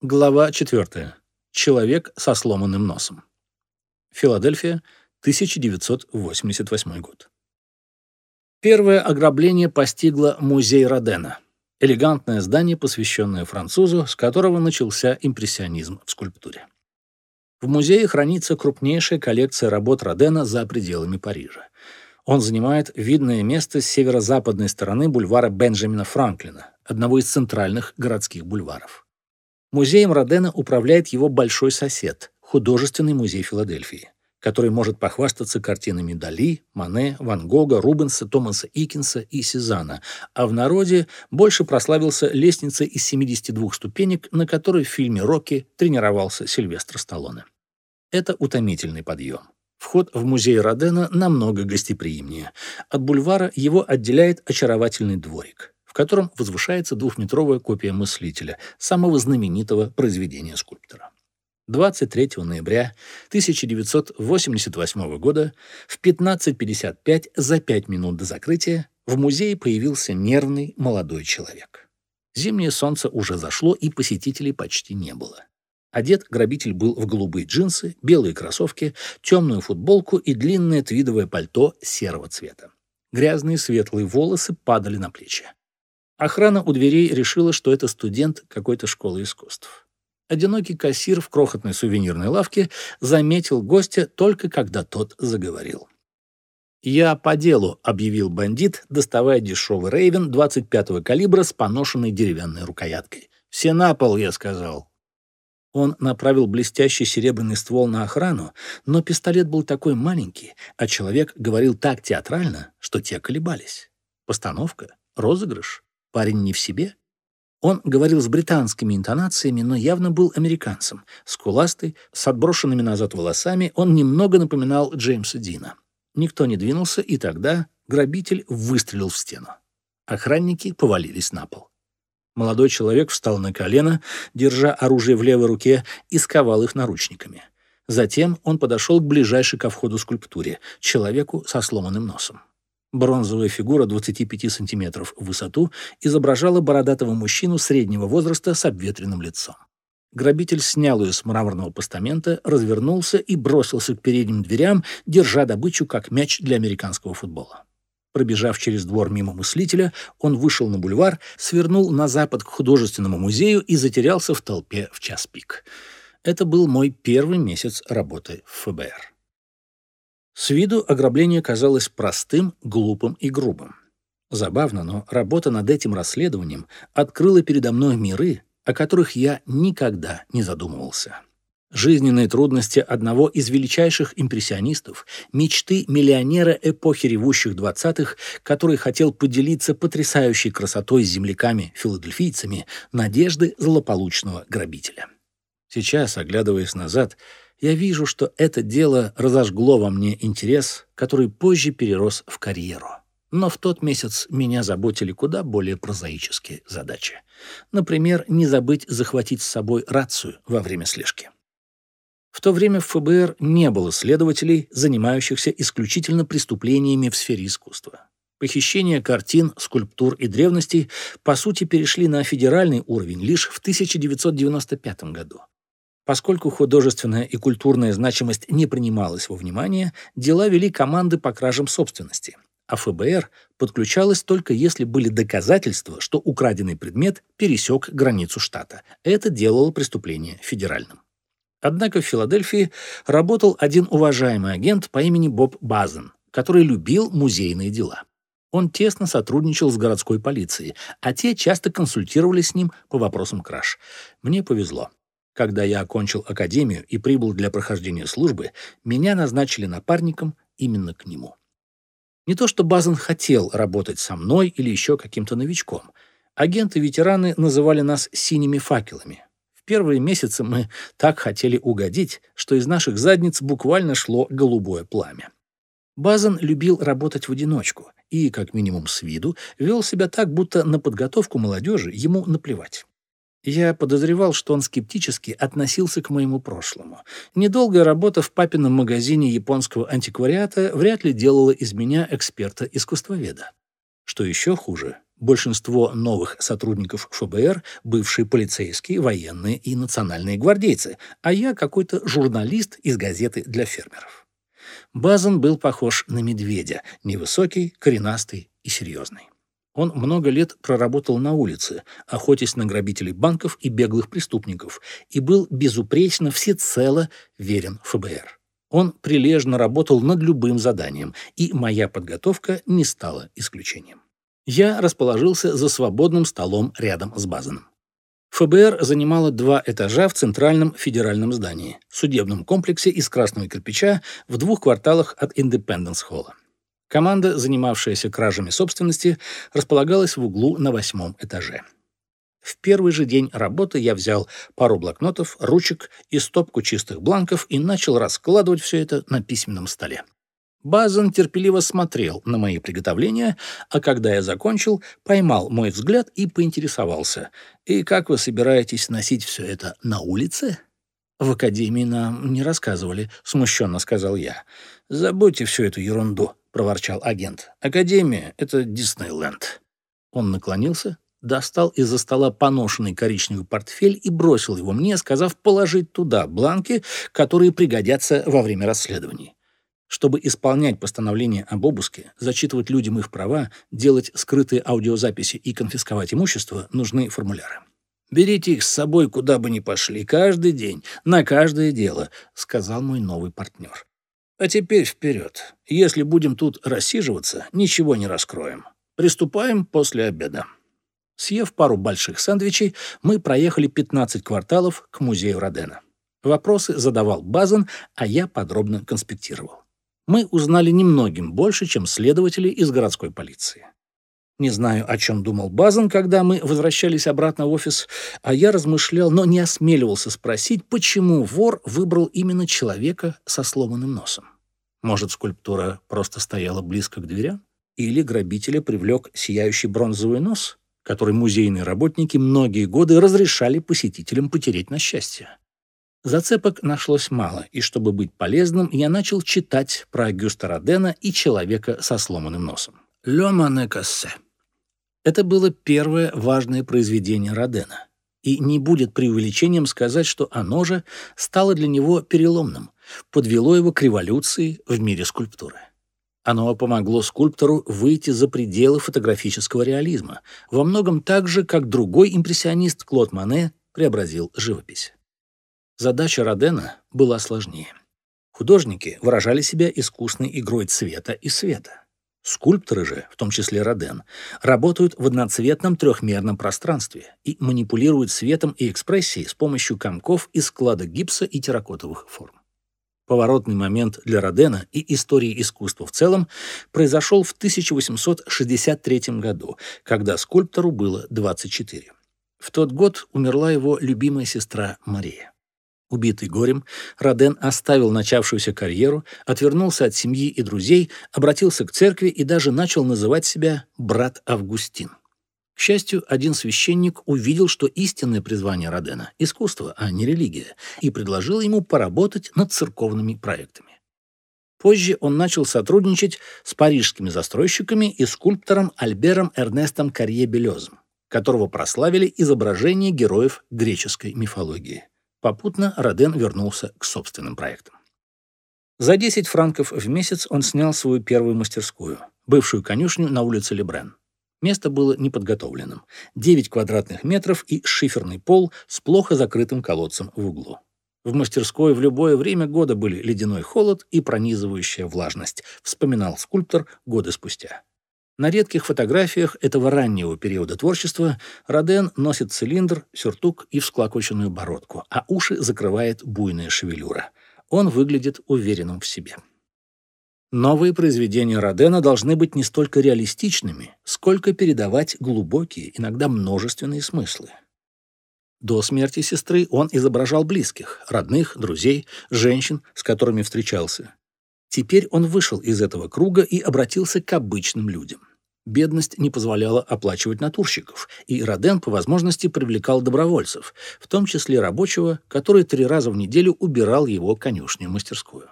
Глава 4. Человек со сломанным носом. Филадельфия, 1988 год. Первое ограбление постигло музей Родена. Элегантное здание, посвященное французу, с которого начался импрессионизм в скульптуре. В музее хранится крупнейшая коллекция работ Родена за пределами Парижа. Он занимает видное место с северо-западной стороны бульвара Бенджамина Франклина, одного из центральных городских бульваров. Музеем Родена управляет его большой сосед, художественный музей Филадельфии, который может похвастаться картинами Дали, Мане, Ван Гога, Рубенса, Томаса Икинса и Сезана, а в народе больше прославился лестницей из 72 ступенек, на которой в фильме «Рокки» тренировался Сильвестр Сталлоне. Это утомительный подъем. Вход в музей Родена намного гостеприимнее. От бульвара его отделяет очаровательный дворик котором возвышается двухметровая копия мыслителя, самого знаменитого произведения скульптора. 23 ноября 1988 года в 15.55 за 5 минут до закрытия в музее появился нервный молодой человек. Зимнее солнце уже зашло, и посетителей почти не было. Одет грабитель был в голубые джинсы, белые кроссовки, темную футболку и длинное твидовое пальто серого цвета. Грязные светлые волосы падали на плечи. Охрана у дверей решила, что это студент какой-то школы искусств. Одинокий кассир в крохотной сувенирной лавке заметил гостя только когда тот заговорил. «Я по делу», — объявил бандит, доставая дешевый рейвен 25-го калибра с поношенной деревянной рукояткой. «Все на пол», — я сказал. Он направил блестящий серебряный ствол на охрану, но пистолет был такой маленький, а человек говорил так театрально, что те колебались. Постановка? Розыгрыш? Парень не в себе? Он говорил с британскими интонациями, но явно был американцем. Скуластый, с отброшенными назад волосами, он немного напоминал Джеймса Дина. Никто не двинулся, и тогда грабитель выстрелил в стену. Охранники повалились на пол. Молодой человек встал на колено, держа оружие в левой руке, и сковал их наручниками. Затем он подошел к ближайшей ко входу скульптуре, человеку со сломанным носом. Бронзовая фигура 25 сантиметров в высоту изображала бородатого мужчину среднего возраста с обветренным лицом. Грабитель снял ее с мраморного постамента, развернулся и бросился к передним дверям, держа добычу как мяч для американского футбола. Пробежав через двор мимо мыслителя, он вышел на бульвар, свернул на запад к художественному музею и затерялся в толпе в час пик. Это был мой первый месяц работы в ФБР. С виду ограбление казалось простым, глупым и грубым. Забавно, но работа над этим расследованием открыла передо мной миры, о которых я никогда не задумывался. Жизненные трудности одного из величайших импрессионистов, мечты миллионера эпохи ревущих двадцатых, который хотел поделиться потрясающей красотой с земляками-филадельфийцами, надежды злополучного грабителя. Сейчас, оглядываясь назад, я вижу, что это дело разожгло во мне интерес, который позже перерос в карьеру. Но в тот месяц меня заботили куда более прозаические задачи. Например, не забыть захватить с собой рацию во время слежки. В то время в ФБР не было следователей, занимающихся исключительно преступлениями в сфере искусства. Похищение картин, скульптур и древностей по сути перешли на федеральный уровень лишь в 1995 году. Поскольку художественная и культурная значимость не принималась во внимание, дела вели команды по кражам собственности, а ФБР подключалось только если были доказательства, что украденный предмет пересек границу штата. Это делало преступление федеральным. Однако в Филадельфии работал один уважаемый агент по имени Боб Базен, который любил музейные дела. Он тесно сотрудничал с городской полицией, а те часто консультировались с ним по вопросам краж. Мне повезло. Когда я окончил академию и прибыл для прохождения службы, меня назначили напарником именно к нему. Не то что Базен хотел работать со мной или еще каким-то новичком. Агенты-ветераны называли нас «синими факелами». В первые месяцы мы так хотели угодить, что из наших задниц буквально шло голубое пламя. Базен любил работать в одиночку и, как минимум с виду, вел себя так, будто на подготовку молодежи ему наплевать. Я подозревал, что он скептически относился к моему прошлому. Недолгая работа в папином магазине японского антиквариата вряд ли делала из меня эксперта-искусствоведа. Что еще хуже, Большинство новых сотрудников ФБР – бывшие полицейские, военные и национальные гвардейцы, а я какой-то журналист из газеты для фермеров. Базан был похож на медведя, невысокий, коренастый и серьезный. Он много лет проработал на улице, охотясь на грабителей банков и беглых преступников, и был безупречно всецело верен ФБР. Он прилежно работал над любым заданием, и моя подготовка не стала исключением. Я расположился за свободным столом рядом с Базаном. ФБР занимало два этажа в Центральном федеральном здании, судебном комплексе из красного кирпича в двух кварталах от Индепенденс-холла. Команда, занимавшаяся кражами собственности, располагалась в углу на восьмом этаже. В первый же день работы я взял пару блокнотов, ручек и стопку чистых бланков и начал раскладывать все это на письменном столе. Базан терпеливо смотрел на мои приготовления, а когда я закончил, поймал мой взгляд и поинтересовался. «И как вы собираетесь носить все это на улице?» «В академии нам не рассказывали», — смущенно сказал я. «Забудьте всю эту ерунду», — проворчал агент. «Академия — это Диснейленд». Он наклонился, достал из-за стола поношенный коричневый портфель и бросил его мне, сказав положить туда бланки, которые пригодятся во время расследований. Чтобы исполнять постановление об обыске, зачитывать людям их права, делать скрытые аудиозаписи и конфисковать имущество, нужны формуляры. «Берите их с собой, куда бы ни пошли, каждый день, на каждое дело», — сказал мой новый партнер. «А теперь вперед. Если будем тут рассиживаться, ничего не раскроем. Приступаем после обеда». Съев пару больших сэндвичей, мы проехали 15 кварталов к музею Родена. Вопросы задавал Базан, а я подробно конспектировал. Мы узнали немногим больше, чем следователи из городской полиции. Не знаю, о чем думал Базан, когда мы возвращались обратно в офис, а я размышлял, но не осмеливался спросить, почему вор выбрал именно человека со сломанным носом. Может, скульптура просто стояла близко к дверям? Или грабителя привлек сияющий бронзовый нос? который музейные работники многие годы разрешали посетителям потереть на счастье. Зацепок нашлось мало, и чтобы быть полезным, я начал читать про Агюста Родена и человека со сломанным носом. «Ле Мане Кассе». Это было первое важное произведение Родена. И не будет преувеличением сказать, что оно же стало для него переломным, подвело его к революции в мире скульптуры. Оно помогло скульптору выйти за пределы фотографического реализма, во многом так же, как другой импрессионист Клод Мане преобразил живопись. Задача Родена была сложнее. Художники выражали себя искусной игрой цвета и света. Скульпторы же, в том числе Роден, работают в одноцветном трехмерном пространстве и манипулируют светом и экспрессией с помощью комков из склада гипса и терракотовых форм. Поворотный момент для Родена и истории искусства в целом произошел в 1863 году, когда скульптору было 24. В тот год умерла его любимая сестра Мария. Убитый горем, Роден оставил начавшуюся карьеру, отвернулся от семьи и друзей, обратился к церкви и даже начал называть себя «брат Августин». К счастью, один священник увидел, что истинное призвание Родена – искусство, а не религия, и предложил ему поработать над церковными проектами. Позже он начал сотрудничать с парижскими застройщиками и скульптором Альбером Эрнестом Карье-Белезом, которого прославили изображения героев греческой мифологии. Попутно Роден вернулся к собственным проектам. За 10 франков в месяц он снял свою первую мастерскую, бывшую конюшню на улице Лебрен. Место было неподготовленным. 9 квадратных метров и шиферный пол с плохо закрытым колодцем в углу. В мастерской в любое время года были ледяной холод и пронизывающая влажность, вспоминал скульптор годы спустя. На редких фотографиях этого раннего периода творчества Роден носит цилиндр, сюртук и всклокоченную бородку, а уши закрывает буйная шевелюра. Он выглядит уверенным в себе. Новые произведения Родена должны быть не столько реалистичными, сколько передавать глубокие, иногда множественные смыслы. До смерти сестры он изображал близких, родных, друзей, женщин, с которыми встречался. Теперь он вышел из этого круга и обратился к обычным людям. Бедность не позволяла оплачивать натурщиков, и Роден по возможности привлекал добровольцев, в том числе рабочего, который три раза в неделю убирал его конюшню мастерскую.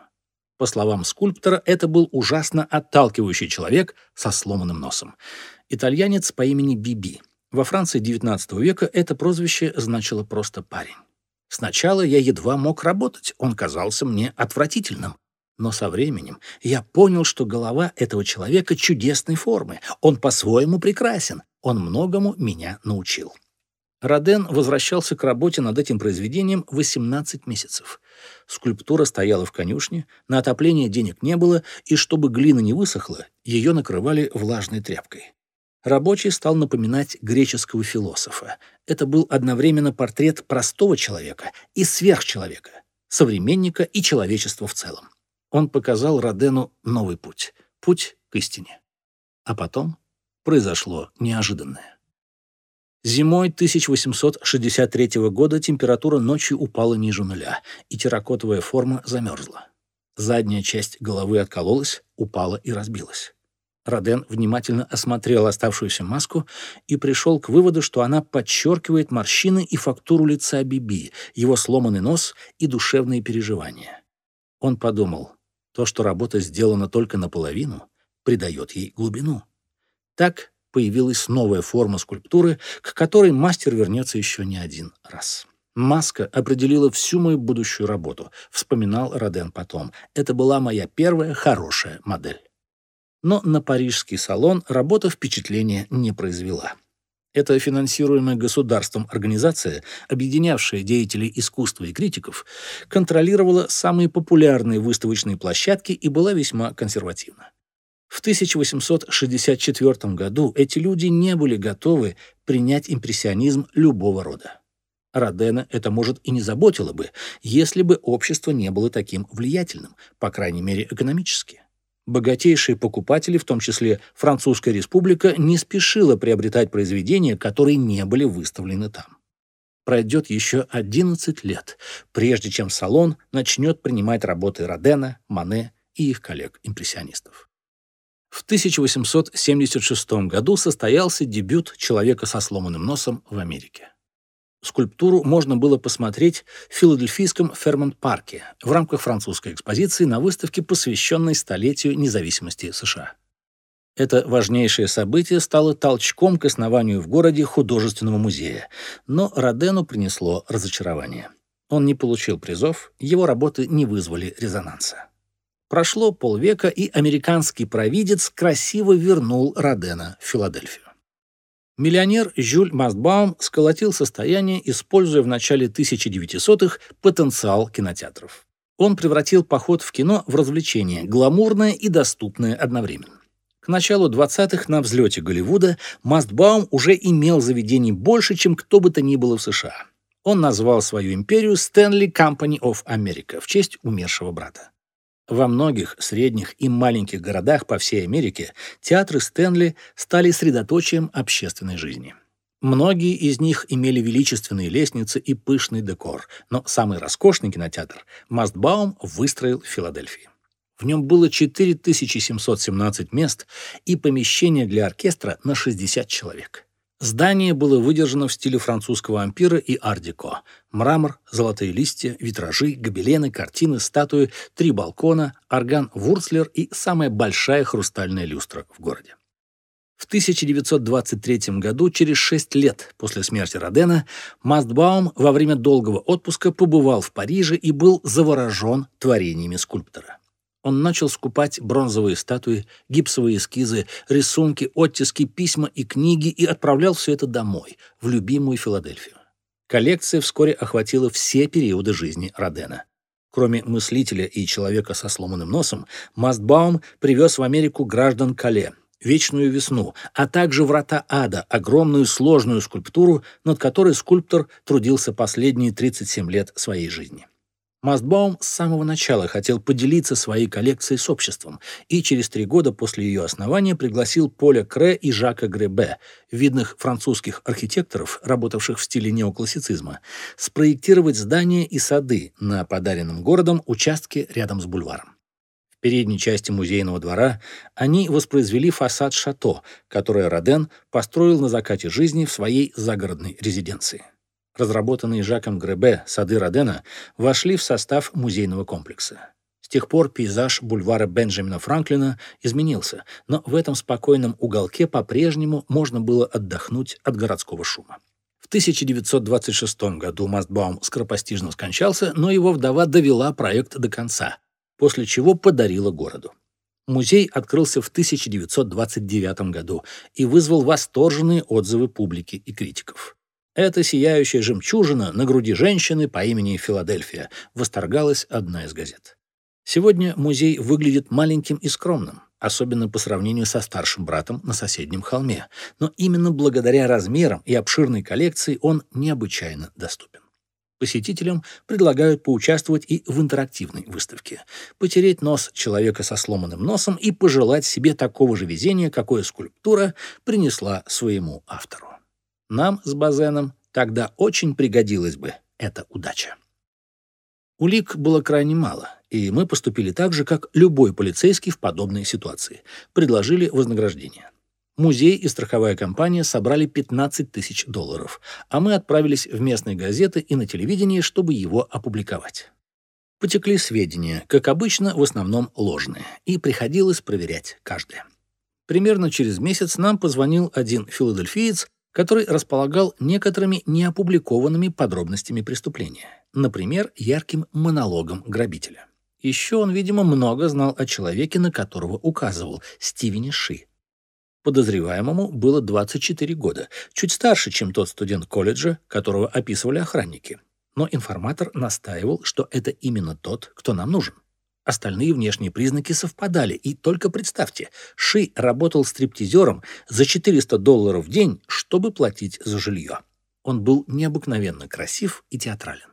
По словам скульптора, это был ужасно отталкивающий человек со сломанным носом. Итальянец по имени Биби. Во Франции XIX века это прозвище значило просто «парень». Сначала я едва мог работать, он казался мне отвратительным. Но со временем я понял, что голова этого человека чудесной формы. Он по-своему прекрасен. Он многому меня научил. Роден возвращался к работе над этим произведением 18 месяцев. Скульптура стояла в конюшне, на отопление денег не было, и чтобы глина не высохла, ее накрывали влажной тряпкой. Рабочий стал напоминать греческого философа. Это был одновременно портрет простого человека и сверхчеловека, современника и человечества в целом. Он показал Родену новый путь, путь к истине. А потом произошло неожиданное. Зимой 1863 года температура ночью упала ниже нуля, и терракотовая форма замерзла. Задняя часть головы откололась, упала и разбилась. Роден внимательно осмотрел оставшуюся маску и пришел к выводу, что она подчеркивает морщины и фактуру лица Биби, его сломанный нос и душевные переживания. Он подумал, то, что работа сделана только наполовину, придает ей глубину. Так появилась новая форма скульптуры, к которой мастер вернется еще не один раз. Маска определила всю мою будущую работу, вспоминал Роден потом. Это была моя первая хорошая модель но на парижский салон работа впечатления не произвела. Эта финансируемая государством организация, объединявшая деятелей искусства и критиков, контролировала самые популярные выставочные площадки и была весьма консервативна. В 1864 году эти люди не были готовы принять импрессионизм любого рода. Родена это, может, и не заботило бы, если бы общество не было таким влиятельным, по крайней мере, экономически. Богатейшие покупатели, в том числе Французская республика, не спешила приобретать произведения, которые не были выставлены там. Пройдет еще 11 лет, прежде чем салон начнет принимать работы Родена, Мане и их коллег-импрессионистов. В 1876 году состоялся дебют «Человека со сломанным носом» в Америке. Скульптуру можно было посмотреть в филадельфийском Фермонт-парке в рамках французской экспозиции на выставке, посвященной столетию независимости США. Это важнейшее событие стало толчком к основанию в городе художественного музея, но Родену принесло разочарование. Он не получил призов, его работы не вызвали резонанса. Прошло полвека, и американский провидец красиво вернул Родена в Филадельфию. Миллионер Жюль Мастбаум сколотил состояние, используя в начале 1900-х потенциал кинотеатров. Он превратил поход в кино в развлечение, гламурное и доступное одновременно. К началу 20-х на взлете Голливуда Мастбаум уже имел заведений больше, чем кто бы то ни было в США. Он назвал свою империю Stanley Company of America в честь умершего брата. Во многих средних и маленьких городах по всей Америке театры Стэнли стали средоточием общественной жизни. Многие из них имели величественные лестницы и пышный декор, но самый роскошный кинотеатр Мастбаум выстроил в Филадельфии. В нем было 4717 мест и помещение для оркестра на 60 человек. Здание было выдержано в стиле французского ампира и ар-деко. Мрамор, золотые листья, витражи, гобелены, картины, статуи, три балкона, орган Вурцлер и самая большая хрустальная люстра в городе. В 1923 году, через шесть лет после смерти Родена, Мастбаум во время долгого отпуска побывал в Париже и был заворожен творениями скульптора он начал скупать бронзовые статуи, гипсовые эскизы, рисунки, оттиски, письма и книги и отправлял все это домой, в любимую Филадельфию. Коллекция вскоре охватила все периоды жизни Родена. Кроме мыслителя и человека со сломанным носом, Мастбаум привез в Америку граждан Кале, Вечную весну, а также Врата Ада, огромную сложную скульптуру, над которой скульптор трудился последние 37 лет своей жизни. Мастбаум с самого начала хотел поделиться своей коллекцией с обществом и через три года после ее основания пригласил Поля Кре и Жака Гребе, видных французских архитекторов, работавших в стиле неоклассицизма, спроектировать здания и сады на подаренном городом участке рядом с бульваром. В передней части музейного двора они воспроизвели фасад шато, которое Роден построил на закате жизни в своей загородной резиденции разработанные Жаком Гребе сады Родена, вошли в состав музейного комплекса. С тех пор пейзаж бульвара Бенджамина Франклина изменился, но в этом спокойном уголке по-прежнему можно было отдохнуть от городского шума. В 1926 году Мастбаум скоропостижно скончался, но его вдова довела проект до конца, после чего подарила городу. Музей открылся в 1929 году и вызвал восторженные отзывы публики и критиков. «Это сияющая жемчужина на груди женщины по имени Филадельфия», восторгалась одна из газет. Сегодня музей выглядит маленьким и скромным, особенно по сравнению со старшим братом на соседнем холме, но именно благодаря размерам и обширной коллекции он необычайно доступен. Посетителям предлагают поучаствовать и в интерактивной выставке, потереть нос человека со сломанным носом и пожелать себе такого же везения, какое скульптура принесла своему автору. Нам с Базеном тогда очень пригодилась бы эта удача. Улик было крайне мало, и мы поступили так же, как любой полицейский в подобной ситуации. Предложили вознаграждение. Музей и страховая компания собрали 15 тысяч долларов, а мы отправились в местные газеты и на телевидение, чтобы его опубликовать. Потекли сведения, как обычно, в основном ложные, и приходилось проверять каждое. Примерно через месяц нам позвонил один филадельфиец, который располагал некоторыми неопубликованными подробностями преступления, например, ярким монологом грабителя. Еще он, видимо, много знал о человеке, на которого указывал, Стивене Ши. Подозреваемому было 24 года, чуть старше, чем тот студент колледжа, которого описывали охранники. Но информатор настаивал, что это именно тот, кто нам нужен. Остальные внешние признаки совпадали, и только представьте, Ши работал стриптизером за 400 долларов в день, чтобы платить за жилье. Он был необыкновенно красив и театрален.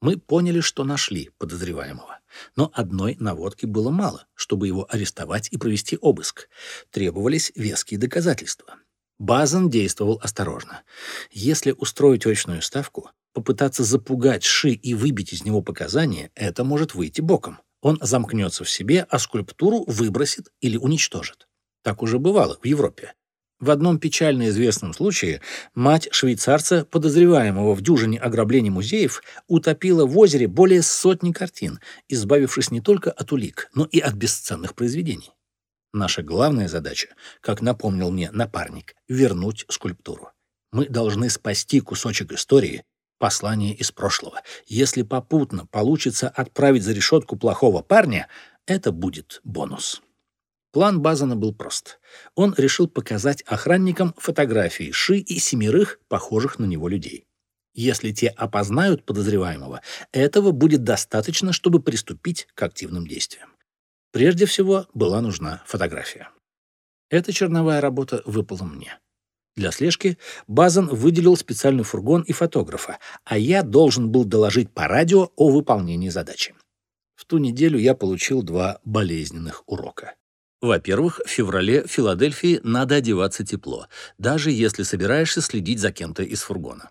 Мы поняли, что нашли подозреваемого. Но одной наводки было мало, чтобы его арестовать и провести обыск. Требовались веские доказательства. Базан действовал осторожно. Если устроить очную ставку, попытаться запугать Ши и выбить из него показания, это может выйти боком. Он замкнется в себе, а скульптуру выбросит или уничтожит. Так уже бывало в Европе. В одном печально известном случае мать швейцарца, подозреваемого в дюжине ограблений музеев, утопила в озере более сотни картин, избавившись не только от улик, но и от бесценных произведений. Наша главная задача, как напомнил мне напарник, вернуть скульптуру. Мы должны спасти кусочек истории, послание из прошлого. Если попутно получится отправить за решетку плохого парня, это будет бонус. План Базана был прост. Он решил показать охранникам фотографии Ши и семерых похожих на него людей. Если те опознают подозреваемого, этого будет достаточно, чтобы приступить к активным действиям. Прежде всего была нужна фотография. Эта черновая работа выпала мне. Для слежки Базан выделил специальный фургон и фотографа, а я должен был доложить по радио о выполнении задачи. В ту неделю я получил два болезненных урока. Во-первых, в феврале в Филадельфии надо одеваться тепло, даже если собираешься следить за кем-то из фургона.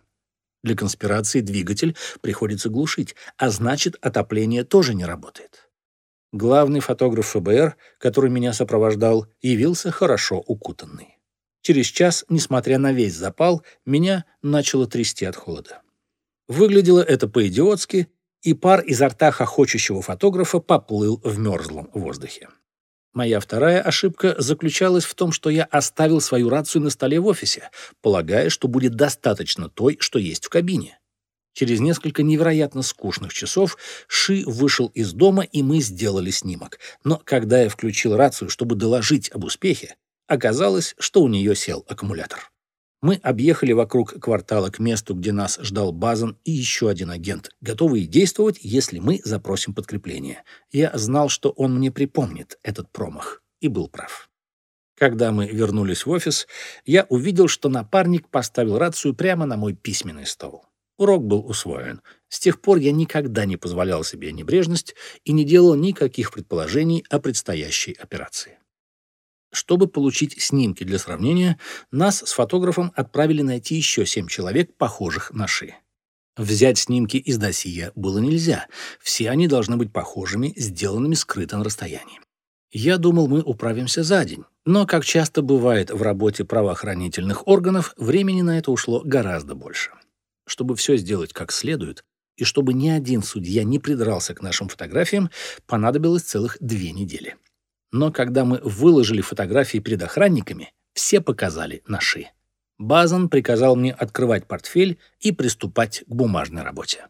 Для конспирации двигатель приходится глушить, а значит, отопление тоже не работает. Главный фотограф ФБР, который меня сопровождал, явился хорошо укутанный. Через час, несмотря на весь запал, меня начало трясти от холода. Выглядело это по-идиотски, и пар изо рта хохочущего фотографа поплыл в мерзлом воздухе. Моя вторая ошибка заключалась в том, что я оставил свою рацию на столе в офисе, полагая, что будет достаточно той, что есть в кабине. Через несколько невероятно скучных часов Ши вышел из дома, и мы сделали снимок. Но когда я включил рацию, чтобы доложить об успехе, оказалось, что у нее сел аккумулятор. Мы объехали вокруг квартала к месту, где нас ждал Базан и еще один агент, готовый действовать, если мы запросим подкрепление. Я знал, что он мне припомнит этот промах, и был прав. Когда мы вернулись в офис, я увидел, что напарник поставил рацию прямо на мой письменный стол. Урок был усвоен. С тех пор я никогда не позволял себе небрежность и не делал никаких предположений о предстоящей операции. Чтобы получить снимки для сравнения, нас с фотографом отправили найти еще семь человек, похожих на Ши. Взять снимки из досье было нельзя. Все они должны быть похожими, сделанными скрыто на расстоянии. Я думал, мы управимся за день. Но, как часто бывает в работе правоохранительных органов, времени на это ушло гораздо больше. Чтобы все сделать как следует, и чтобы ни один судья не придрался к нашим фотографиям, понадобилось целых две недели. Но когда мы выложили фотографии перед охранниками, все показали наши. Базан приказал мне открывать портфель и приступать к бумажной работе.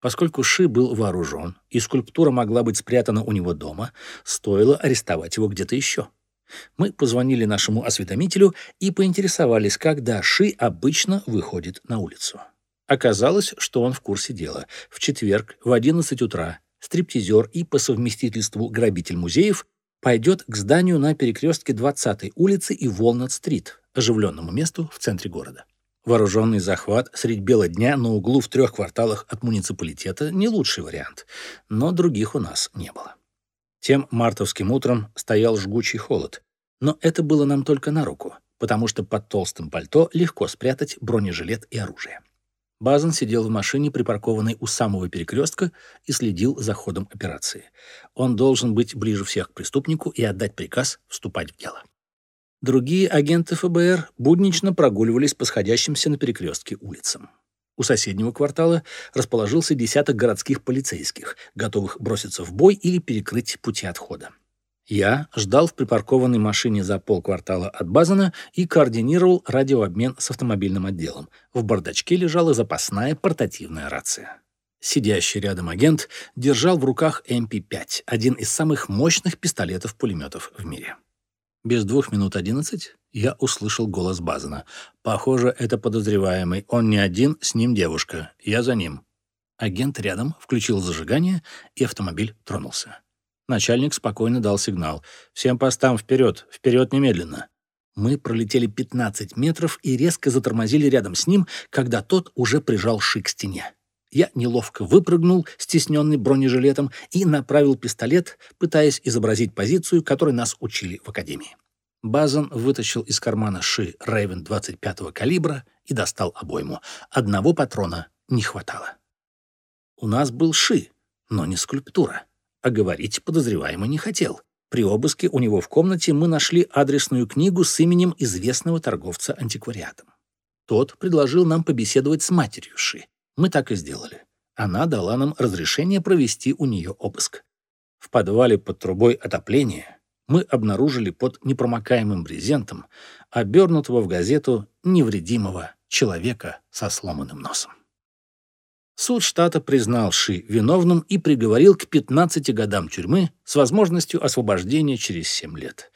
Поскольку Ши был вооружен, и скульптура могла быть спрятана у него дома, стоило арестовать его где-то еще. Мы позвонили нашему осведомителю и поинтересовались, когда Ши обычно выходит на улицу. Оказалось, что он в курсе дела. В четверг в 11 утра стриптизер и по совместительству грабитель музеев пойдет к зданию на перекрестке 20-й улицы и Волнат-стрит, оживленному месту в центре города. Вооруженный захват средь бела дня на углу в трех кварталах от муниципалитета – не лучший вариант, но других у нас не было. Тем мартовским утром стоял жгучий холод, но это было нам только на руку, потому что под толстым пальто легко спрятать бронежилет и оружие. Базан сидел в машине, припаркованной у самого перекрестка, и следил за ходом операции. Он должен быть ближе всех к преступнику и отдать приказ вступать в дело. Другие агенты ФБР буднично прогуливались по сходящимся на перекрестке улицам. У соседнего квартала расположился десяток городских полицейских, готовых броситься в бой или перекрыть пути отхода. Я ждал в припаркованной машине за полквартала от Базана и координировал радиообмен с автомобильным отделом. В бардачке лежала запасная портативная рация. Сидящий рядом агент держал в руках МП-5, один из самых мощных пистолетов-пулеметов в мире. Без двух минут одиннадцать я услышал голос Базана. «Похоже, это подозреваемый. Он не один, с ним девушка. Я за ним». Агент рядом включил зажигание, и автомобиль тронулся. Начальник спокойно дал сигнал. «Всем постам вперед! Вперед немедленно!» Мы пролетели 15 метров и резко затормозили рядом с ним, когда тот уже прижал шик к стене. Я неловко выпрыгнул, стесненный бронежилетом, и направил пистолет, пытаясь изобразить позицию, которой нас учили в академии. Базан вытащил из кармана Ши Рейвен 25-го калибра и достал обойму. Одного патрона не хватало. У нас был Ши, но не скульптура а говорить подозреваемый не хотел. При обыске у него в комнате мы нашли адресную книгу с именем известного торговца антиквариатом. Тот предложил нам побеседовать с матерью Ши. Мы так и сделали. Она дала нам разрешение провести у нее обыск. В подвале под трубой отопления мы обнаружили под непромокаемым брезентом обернутого в газету невредимого человека со сломанным носом. Суд штата признал Ши виновным и приговорил к 15 годам тюрьмы с возможностью освобождения через 7 лет.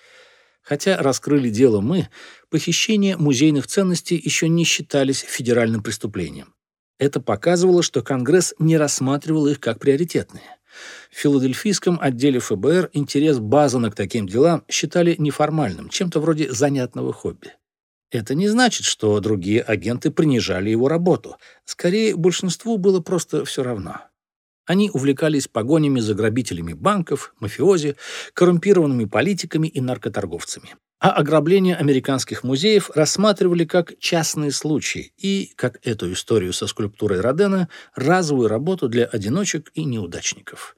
Хотя раскрыли дело мы, похищение музейных ценностей еще не считались федеральным преступлением. Это показывало, что Конгресс не рассматривал их как приоритетные. В филадельфийском отделе ФБР интерес Базана к таким делам считали неформальным, чем-то вроде занятного хобби. Это не значит, что другие агенты принижали его работу. Скорее, большинству было просто все равно. Они увлекались погонями за грабителями банков, мафиози, коррумпированными политиками и наркоторговцами. А ограбление американских музеев рассматривали как частные случаи и, как эту историю со скульптурой Родена, разовую работу для одиночек и неудачников.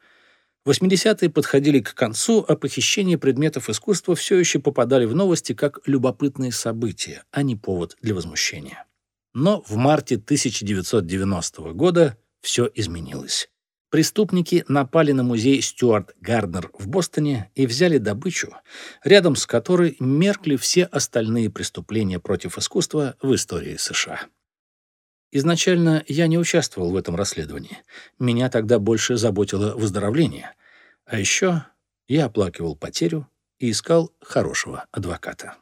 80-е подходили к концу, а похищение предметов искусства все еще попадали в новости как любопытные события, а не повод для возмущения. Но в марте 1990 года все изменилось. Преступники напали на музей Стюарт Гарднер в Бостоне и взяли добычу, рядом с которой меркли все остальные преступления против искусства в истории США. Изначально я не участвовал в этом расследовании. Меня тогда больше заботило выздоровление. А еще я оплакивал потерю и искал хорошего адвоката.